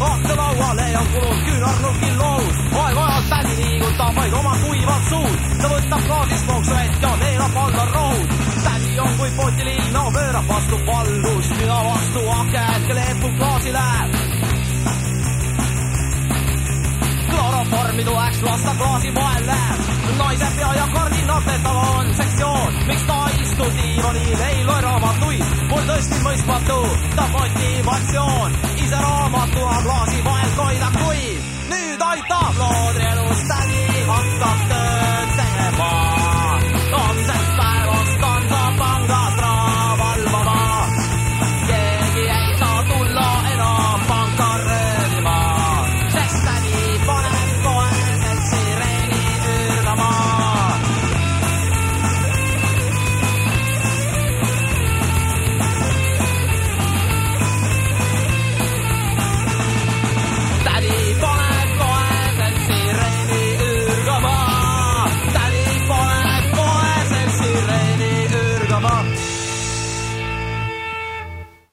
aktsialauale on kulunud küünarnukil lood. aeg-ajalt tädi liigutab vaid oma kuivat suud. ta võtab klaasist kooksu vett ja neelab alla rohud. tädi on kui potiliin, no pöörab vastu valgust, mina vastu akent, kelle epub klaasile kloroformi tuleks lasta klaasi vahele. naise pea ja kardinateta on sektsioon, miks ta istub diivanil, ei loe raamatuid. Mul tõesti mõistmatu, ta motivatsioon, ise raamatuna klaasi